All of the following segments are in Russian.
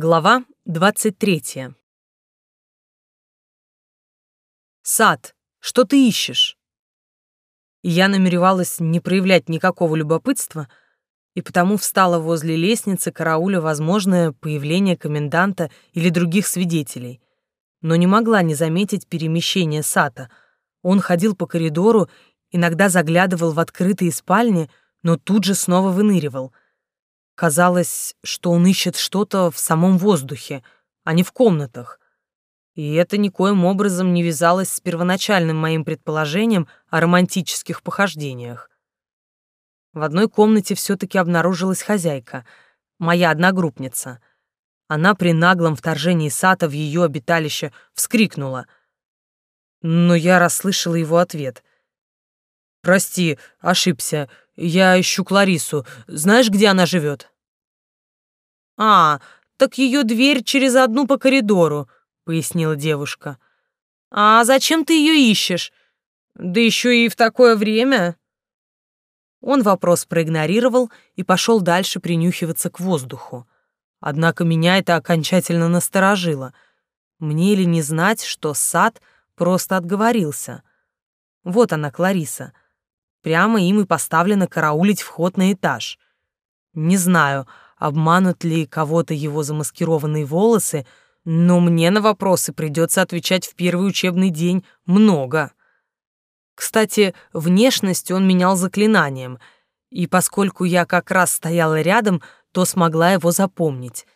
Глава 23. Сад, что ты ищешь? Я намеревалась не проявлять никакого любопытства, и потому встала возле лестницы карауля возможное появление коменданта или других свидетелей, но не могла не заметить перемещение Сата. Он ходил по коридору, иногда заглядывал в открытые спальни, но тут же снова выныривал — Казалось, что он ищет что-то в самом воздухе, а не в комнатах. И это никоим образом не вязалось с первоначальным моим предположением о романтических похождениях. В одной комнате все-таки обнаружилась хозяйка, моя одногруппница. Она при наглом вторжении Сата в ее обиталище вскрикнула. Но я расслышала его ответ. «Прости, ошибся. Я ищу Кларису. Знаешь, где она живет? А, так ее дверь через одну по коридору, пояснила девушка. А зачем ты ее ищешь? Да еще и в такое время. Он вопрос проигнорировал и пошел дальше принюхиваться к воздуху. Однако меня это окончательно насторожило. Мне ли не знать, что сад просто отговорился? Вот она, Клариса. Прямо им и поставлено караулить вход на этаж. Не знаю, обманут ли кого-то его замаскированные волосы, но мне на вопросы придется отвечать в первый учебный день много. Кстати, внешность он менял заклинанием, и поскольку я как раз стояла рядом, то смогла его запомнить.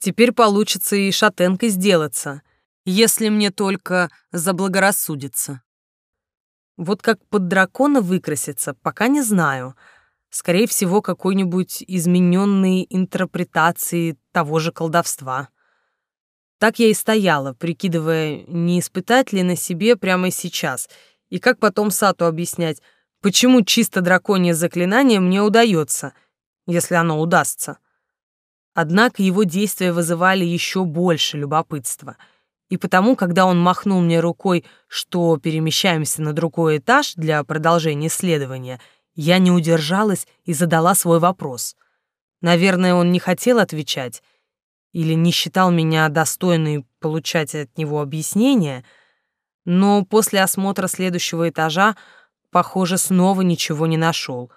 Теперь получится и шатенкой сделаться, если мне только заблагорассудится. Вот как под дракона выкраситься, пока не знаю. Скорее всего, какой-нибудь измененной интерпретации того же колдовства. Так я и стояла, прикидывая, не испытать ли на себе прямо сейчас, и как потом Сату объяснять, почему чисто драконье заклинание мне удается, если оно удастся. Однако его действия вызывали еще больше любопытства — и потому, когда он махнул мне рукой, что перемещаемся на другой этаж для продолжения исследования, я не удержалась и задала свой вопрос. Наверное, он не хотел отвечать или не считал меня достойной получать от него объяснения, но после осмотра следующего этажа, похоже, снова ничего не нашел,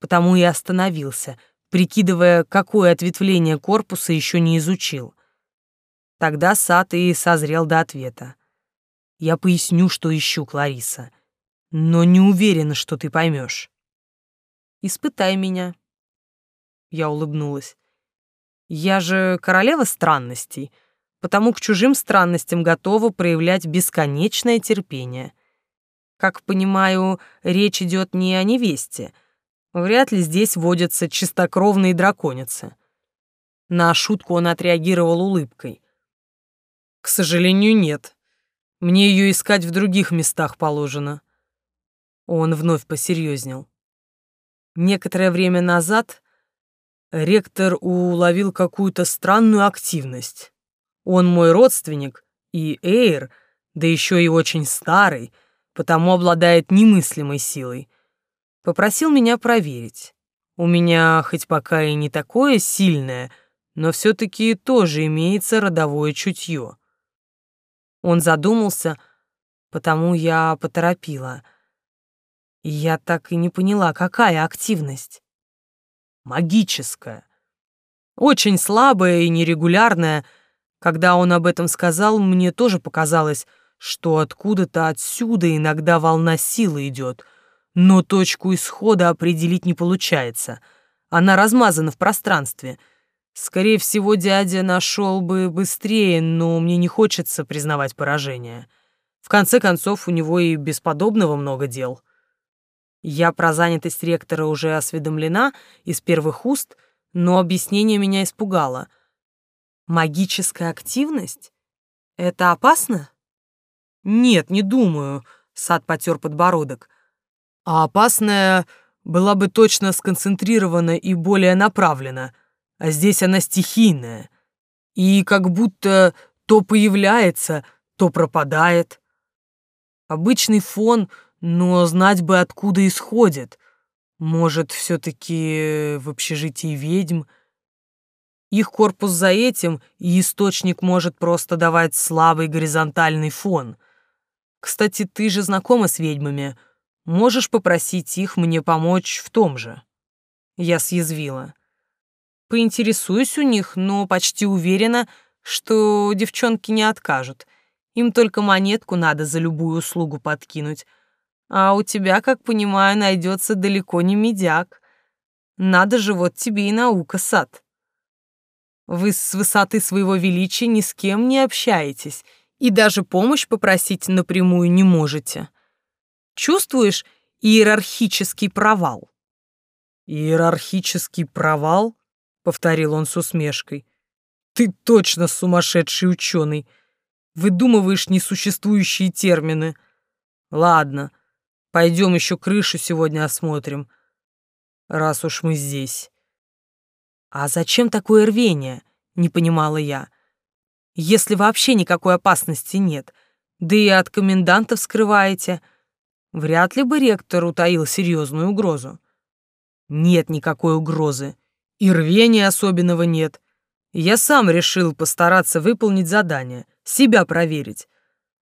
потому и остановился, прикидывая, какое ответвление корпуса еще не изучил. Тогда Сад и созрел до ответа. Я поясню, что ищу, Клариса, но не уверена, что ты поймешь. Испытай меня. Я улыбнулась. Я же королева странностей, потому к чужим странностям готова проявлять бесконечное терпение. Как понимаю, речь идет не о невесте. Вряд ли здесь водятся чистокровные драконицы. На шутку он отреагировал улыбкой. К сожалению, нет. Мне ее искать в других местах положено. Он вновь посерьезнел. Некоторое время назад ректор уловил какую-то странную активность. Он мой родственник, и Эйр, да еще и очень старый, потому обладает немыслимой силой. Попросил меня проверить. У меня хоть пока и не такое сильное, но все-таки тоже имеется родовое чутье. Он задумался, потому я поторопила. я так и не поняла, какая активность. Магическая. Очень слабая и нерегулярная. Когда он об этом сказал, мне тоже показалось, что откуда-то отсюда иногда волна силы идет, но точку исхода определить не получается. Она размазана в пространстве — Скорее всего, дядя нашел бы быстрее, но мне не хочется признавать поражение. В конце концов, у него и без подобного много дел. Я про занятость ректора уже осведомлена из первых уст, но объяснение меня испугало. Магическая активность? Это опасно? Нет, не думаю, Сад потер подбородок. А опасная была бы точно сконцентрирована и более направлена — а здесь она стихийная. И как будто то появляется, то пропадает. Обычный фон, но знать бы, откуда исходит. Может, все-таки в общежитии ведьм? Их корпус за этим, и источник может просто давать слабый горизонтальный фон. Кстати, ты же знакома с ведьмами. Можешь попросить их мне помочь в том же?» Я съязвила. Поинтересуюсь у них, но почти уверена, что девчонки не откажут. Им только монетку надо за любую услугу подкинуть. А у тебя, как понимаю, найдется далеко не медяк. Надо же, вот тебе и наука, сад. Вы с высоты своего величия ни с кем не общаетесь и даже помощь попросить напрямую не можете. Чувствуешь иерархический провал? Иерархический провал? Повторил он с усмешкой. Ты точно сумасшедший ученый. Выдумываешь несуществующие термины. Ладно, пойдем еще крышу сегодня осмотрим, раз уж мы здесь. А зачем такое рвение? Не понимала я. Если вообще никакой опасности нет, да и от комендантов скрываете, вряд ли бы ректор утаил серьезную угрозу. Нет никакой угрозы, и рвения особенного нет. Я сам решил постараться выполнить задание, себя проверить.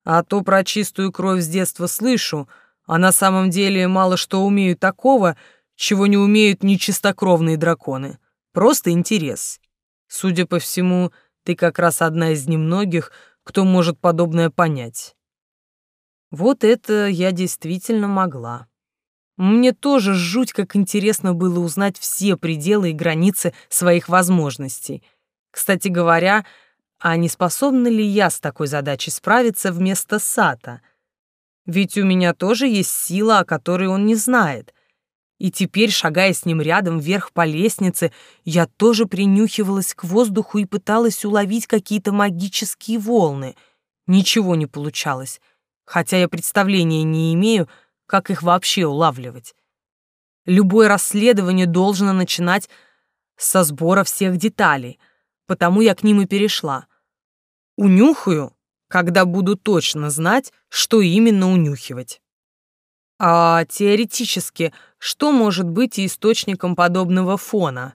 А то про чистую кровь с детства слышу, а на самом деле мало что умею такого, чего не умеют ни чистокровные драконы. Просто интерес. Судя по всему, ты как раз одна из немногих, кто может подобное понять. Вот это я действительно могла. Мне тоже жуть как интересно было узнать все пределы и границы своих возможностей. Кстати говоря, а не способна ли я с такой задачей справиться вместо Сата? Ведь у меня тоже есть сила, о которой он не знает. И теперь, шагая с ним рядом вверх по лестнице, я тоже принюхивалась к воздуху и пыталась уловить какие-то магические волны. Ничего не получалось, хотя я представления не имею, как их вообще улавливать. Любое расследование должно начинать со сбора всех деталей, потому я к ним и перешла. Унюхаю, когда буду точно знать, что именно унюхивать. А теоретически, что может быть источником подобного фона?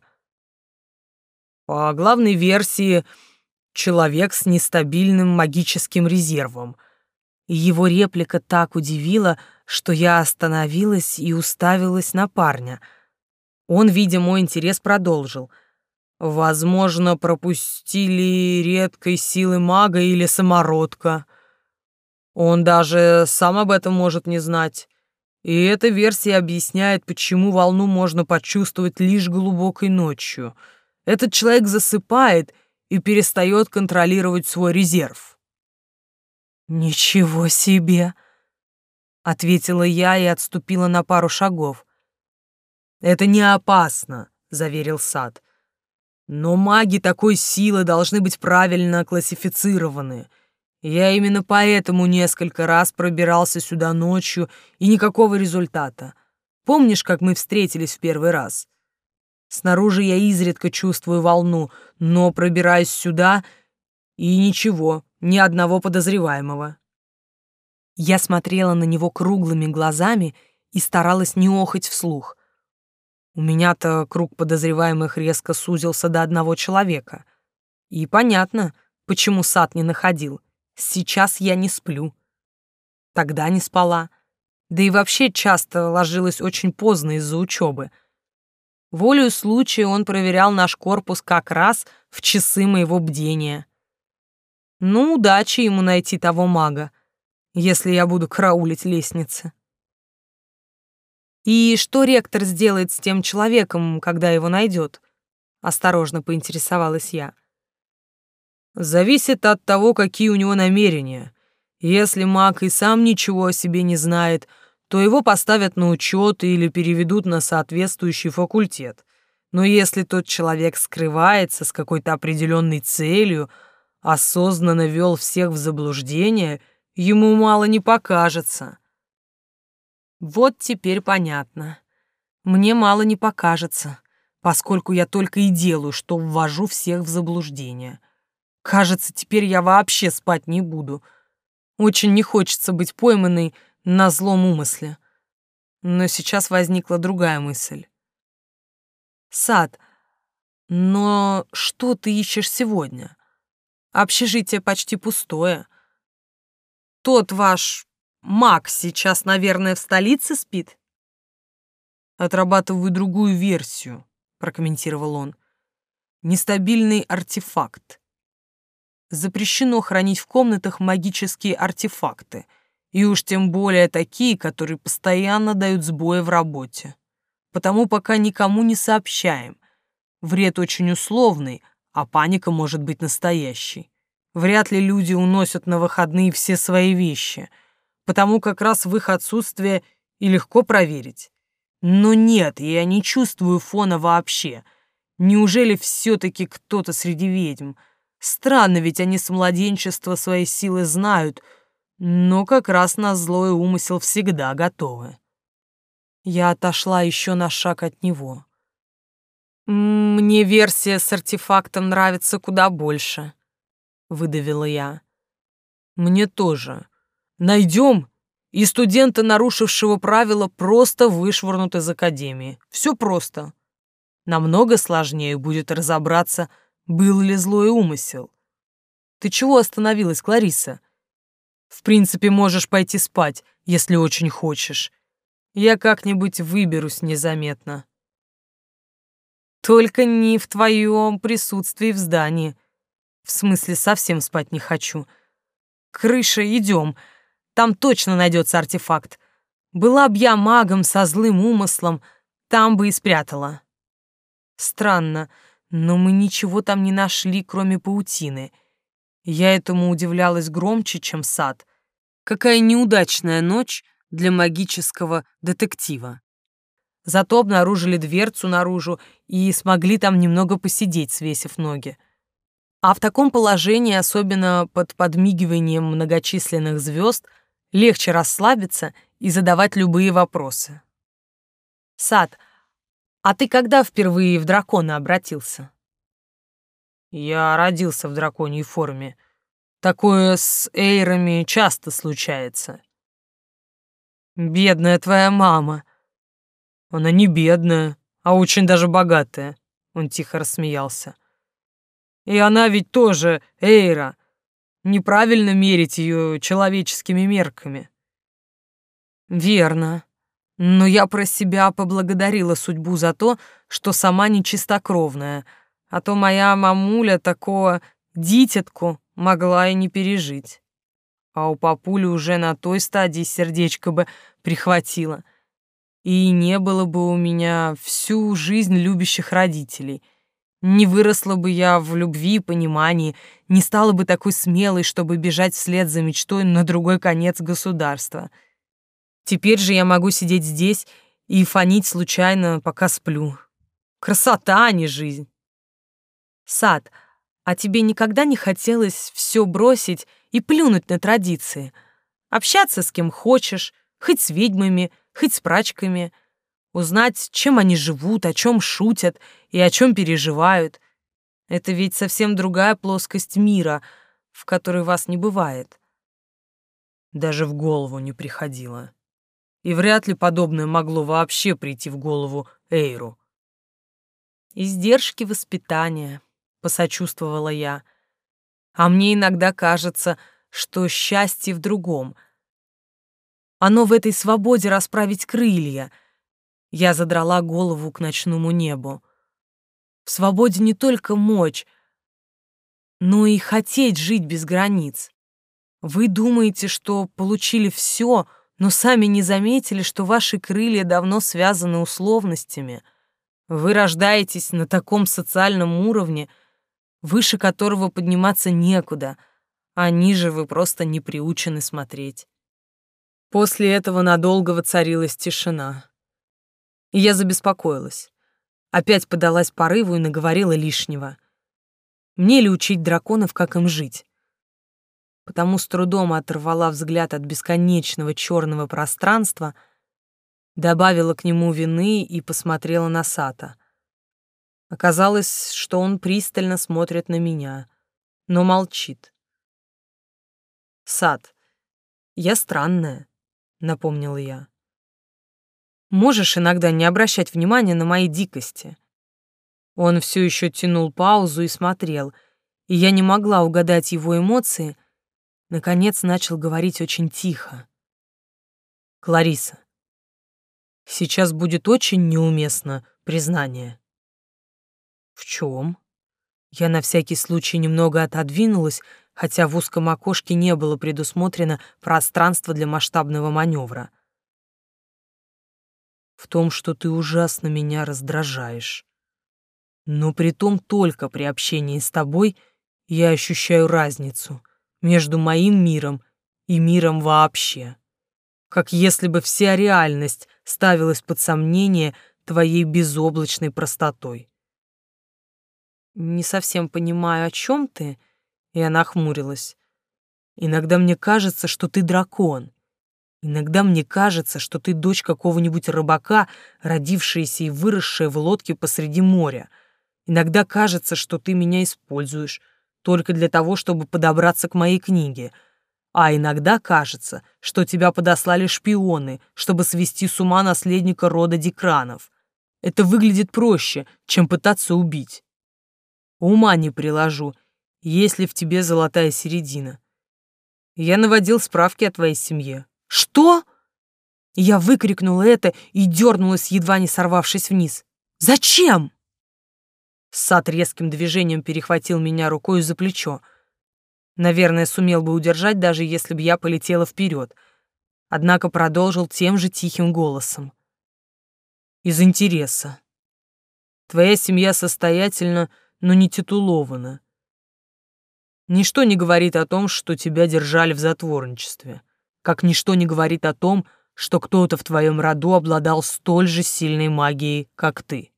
По главной версии, человек с нестабильным магическим резервом. Его реплика так удивила, что я остановилась и уставилась на парня. Он, видя мой интерес, продолжил. «Возможно, пропустили редкой силы мага или самородка. Он даже сам об этом может не знать. И эта версия объясняет, почему волну можно почувствовать лишь глубокой ночью. Этот человек засыпает и перестает контролировать свой резерв». «Ничего себе!» ответила я и отступила на пару шагов. Это не опасно, заверил Сад. Но маги такой силы должны быть правильно классифицированы. Я именно поэтому несколько раз пробирался сюда ночью, и никакого результата. Помнишь, как мы встретились в первый раз? Снаружи я изредка чувствую волну, но пробираюсь сюда, и ничего, ни одного подозреваемого. Я смотрела на него круглыми глазами и старалась не охать вслух. У меня-то круг подозреваемых резко сузился до одного человека. И понятно, почему сад не находил. Сейчас я не сплю. Тогда не спала. Да и вообще часто ложилась очень поздно из-за учебы. Волею случая он проверял наш корпус как раз в часы моего бдения. Ну, удачи ему найти того мага если я буду караулить лестницы. И что ректор сделает с тем человеком, когда его найдет? Осторожно поинтересовалась я. Зависит от того, какие у него намерения. Если маг и сам ничего о себе не знает, то его поставят на учет или переведут на соответствующий факультет. Но если тот человек скрывается с какой-то определенной целью, осознанно вел всех в заблуждение — Ему мало не покажется. Вот теперь понятно. Мне мало не покажется, поскольку я только и делаю, что ввожу всех в заблуждение. Кажется, теперь я вообще спать не буду. Очень не хочется быть пойманной на злом умысле. Но сейчас возникла другая мысль. Сад, Но что ты ищешь сегодня? Общежитие почти пустое. Тот ваш маг сейчас, наверное, в столице спит? Отрабатываю другую версию, прокомментировал он. Нестабильный артефакт. Запрещено хранить в комнатах магические артефакты, и уж тем более такие, которые постоянно дают сбои в работе. Потому пока никому не сообщаем. Вред очень условный, а паника может быть настоящей. Вряд ли люди уносят на выходные все свои вещи, потому как раз в их отсутствие и легко проверить. Но нет, я не чувствую фона вообще. Неужели все-таки кто-то среди ведьм? Странно, ведь они с младенчества свои силы знают, но как раз на злой умысел всегда готовы. Я отошла еще на шаг от него. «Мне версия с артефактом нравится куда больше», — выдавила я. «Мне тоже. Найдем, и студента, нарушившего правила, просто вышвырнут из академии. Все просто. Намного сложнее будет разобраться, был ли злой умысел. Ты чего остановилась, Клариса? В принципе, можешь пойти спать, если очень хочешь. Я как-нибудь выберусь незаметно. Только не в твоем присутствии в здании. В смысле, совсем спать не хочу. Крыша, идем. Там точно найдется артефакт. Была б я магом со злым умыслом, там бы и спрятала. Странно, но мы ничего там не нашли, кроме паутины. Я этому удивлялась громче, чем сад. Какая неудачная ночь для магического детектива. Зато обнаружили дверцу наружу и смогли там немного посидеть, свесив ноги. А в таком положении, особенно под подмигиванием многочисленных звезд, легче расслабиться и задавать любые вопросы. «Сад, а ты когда впервые в дракона обратился?» «Я родился в драконьей форме. Такое с эйрами часто случается». «Бедная твоя мама», она не бедная, а очень даже богатая. Он тихо рассмеялся. И она ведь тоже Эйра. Неправильно мерить ее человеческими мерками. Верно. Но я про себя поблагодарила судьбу за то, что сама не чистокровная, а то моя мамуля такого дитятку могла и не пережить. А у папули уже на той стадии сердечко бы прихватило — и не было бы у меня всю жизнь любящих родителей. Не выросла бы я в любви и понимании, не стала бы такой смелой, чтобы бежать вслед за мечтой на другой конец государства. Теперь же я могу сидеть здесь и фонить случайно, пока сплю. Красота, а не жизнь. Сад, а тебе никогда не хотелось все бросить и плюнуть на традиции? Общаться с кем хочешь, хоть с ведьмами — хоть с прачками, узнать, чем они живут, о чем шутят и о чем переживают. Это ведь совсем другая плоскость мира, в которой вас не бывает. Даже в голову не приходило. И вряд ли подобное могло вообще прийти в голову Эйру. «Издержки воспитания», — посочувствовала я. «А мне иногда кажется, что счастье в другом — оно в этой свободе расправить крылья. Я задрала голову к ночному небу. В свободе не только мочь, но и хотеть жить без границ. Вы думаете, что получили все, но сами не заметили, что ваши крылья давно связаны условностями. Вы рождаетесь на таком социальном уровне, выше которого подниматься некуда, а ниже вы просто не приучены смотреть. После этого надолго воцарилась тишина. Я забеспокоилась. Опять подалась порыву и наговорила лишнего. Мне ли учить драконов, как им жить? Потому с трудом оторвала взгляд от бесконечного черного пространства, добавила к нему вины и посмотрела на Сата. Оказалось, что он пристально смотрит на меня, но молчит. Сад, я странная напомнила я. Можешь иногда не обращать внимания на мои дикости. Он все еще тянул паузу и смотрел, и я не могла угадать его эмоции. Наконец начал говорить очень тихо. «Клариса, сейчас будет очень неуместно признание». «В чем?» Я на всякий случай немного отодвинулась, хотя в узком окошке не было предусмотрено пространство для масштабного маневра. «В том, что ты ужасно меня раздражаешь. Но при том только при общении с тобой я ощущаю разницу между моим миром и миром вообще. Как если бы вся реальность ставилась под сомнение твоей безоблачной простотой. Не совсем понимаю, о чем ты, и она хмурилась. Иногда мне кажется, что ты дракон. Иногда мне кажется, что ты дочь какого-нибудь рыбака, родившаяся и выросшая в лодке посреди моря — Иногда кажется, что ты меня используешь только для того, чтобы подобраться к моей книге. А иногда кажется, что тебя подослали шпионы, чтобы свести с ума наследника рода Декранов. Это выглядит проще, чем пытаться убить. Ума не приложу, есть ли в тебе золотая середина. Я наводил справки о твоей семье. Что? Я выкрикнула это и дернулась, едва не сорвавшись вниз. Зачем? Сад резким движением перехватил меня рукой за плечо. Наверное, сумел бы удержать, даже если бы я полетела вперед. Однако продолжил тем же тихим голосом. «Из интереса. Твоя семья состоятельна, но не титулована. Ничто не говорит о том, что тебя держали в затворничестве, как ничто не говорит о том, что кто-то в твоем роду обладал столь же сильной магией, как ты.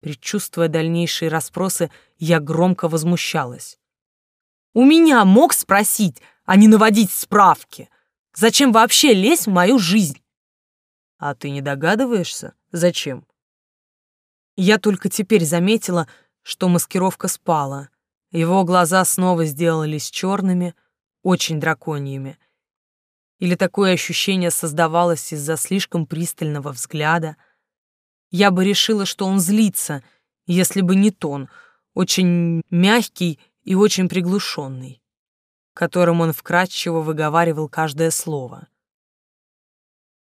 Предчувствуя дальнейшие расспросы, я громко возмущалась. «У меня мог спросить, а не наводить справки. Зачем вообще лезть в мою жизнь?» «А ты не догадываешься, зачем?» Я только теперь заметила, что маскировка спала. Его глаза снова сделались черными, очень драконьими. Или такое ощущение создавалось из-за слишком пристального взгляда — я бы решила, что он злится, если бы не тон, очень мягкий и очень приглушенный, которым он вкратчиво выговаривал каждое слово.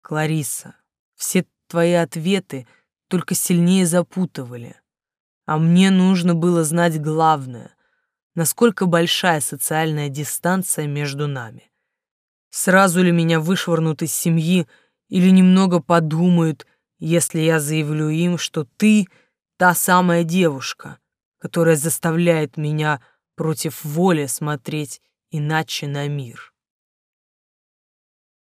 «Клариса, все твои ответы только сильнее запутывали, а мне нужно было знать главное, насколько большая социальная дистанция между нами. Сразу ли меня вышвырнут из семьи или немного подумают, если я заявлю им, что ты та самая девушка, которая заставляет меня против воли смотреть иначе на мир.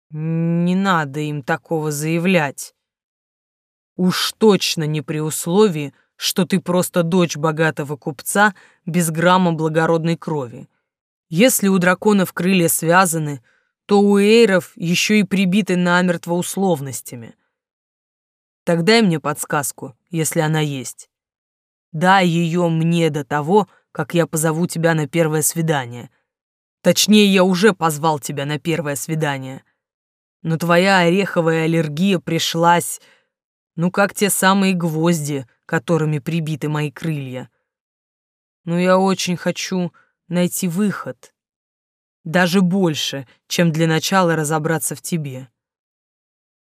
Не надо им такого заявлять. Уж точно не при условии, что ты просто дочь богатого купца без грамма благородной крови. Если у драконов крылья связаны, то у эйров еще и прибиты намертво условностями — так дай мне подсказку, если она есть. Дай ее мне до того, как я позову тебя на первое свидание. Точнее, я уже позвал тебя на первое свидание. Но твоя ореховая аллергия пришлась, ну, как те самые гвозди, которыми прибиты мои крылья. Но я очень хочу найти выход. Даже больше, чем для начала разобраться в тебе.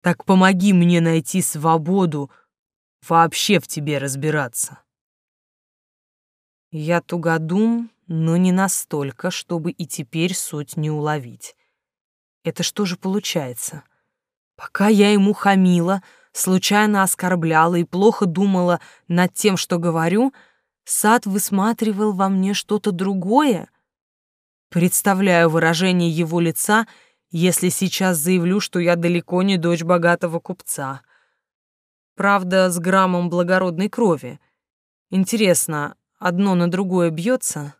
Так помоги мне найти свободу, вообще в тебе разбираться. Я тугодум, но не настолько, чтобы и теперь суть не уловить. Это что же получается? Пока я ему хамила, случайно оскорбляла и плохо думала над тем, что говорю, сад высматривал во мне что-то другое. Представляю выражение его лица — если сейчас заявлю, что я далеко не дочь богатого купца. Правда, с граммом благородной крови. Интересно, одно на другое бьется?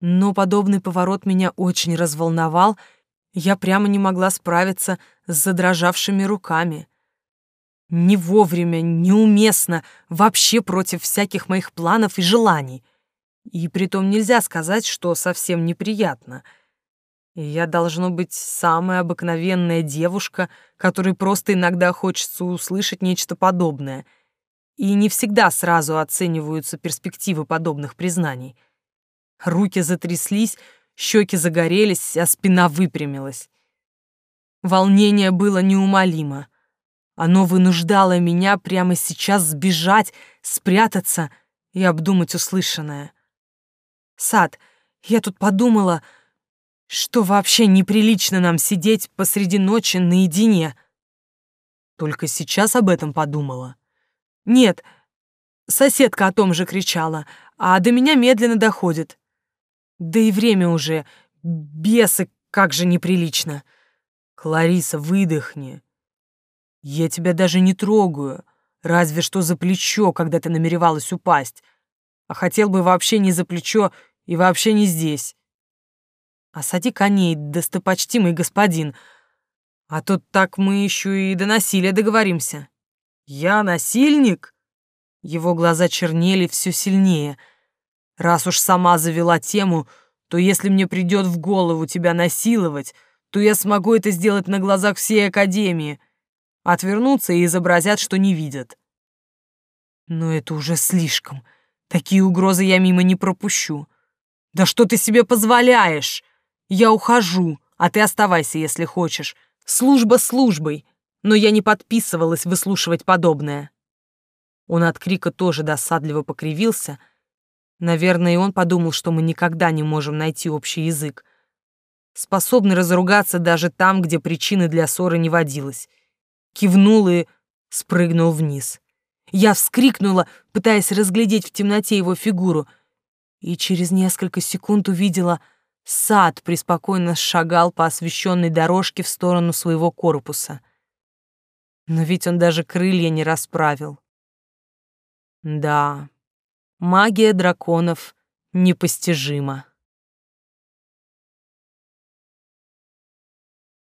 Но подобный поворот меня очень разволновал, я прямо не могла справиться с задрожавшими руками. Не вовремя, неуместно, вообще против всяких моих планов и желаний. И притом нельзя сказать, что совсем неприятно — я, должно быть, самая обыкновенная девушка, которой просто иногда хочется услышать нечто подобное. и не всегда сразу оцениваются перспективы подобных признаний. Руки затряслись, щеки загорелись, а спина выпрямилась. Волнение было неумолимо. Оно вынуждало меня прямо сейчас сбежать, спрятаться и обдумать услышанное. «Сад, я тут подумала, что вообще неприлично нам сидеть посреди ночи наедине». Только сейчас об этом подумала. «Нет, соседка о том же кричала, а до меня медленно доходит. Да и время уже, бесы, как же неприлично. Клариса, выдохни. Я тебя даже не трогаю, разве что за плечо, когда ты намеревалась упасть. А хотел бы вообще не за плечо и вообще не здесь. Осади коней, достопочтимый господин, а тут так мы еще и до насилия договоримся. Я насильник? Его глаза чернели все сильнее. Раз уж сама завела тему, то если мне придет в голову тебя насиловать, то я смогу это сделать на глазах всей Академии. Отвернутся и изобразят, что не видят. Но это уже слишком. Такие угрозы я мимо не пропущу. Да что ты себе позволяешь? Я ухожу, а ты оставайся, если хочешь. Служба службой, но я не подписывалась выслушивать подобное. Он от крика тоже досадливо покривился. Наверное, и он подумал, что мы никогда не можем найти общий язык. Способны разругаться даже там, где причины для ссоры не водилось. Кивнул и спрыгнул вниз. Я вскрикнула, пытаясь разглядеть в темноте его фигуру, и через несколько секунд увидела — Сад преспокойно шагал по освещенной дорожке в сторону своего корпуса. Но ведь он даже крылья не расправил. Да, магия драконов непостижима.